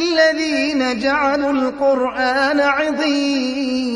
الذين جعلوا القرآن عضين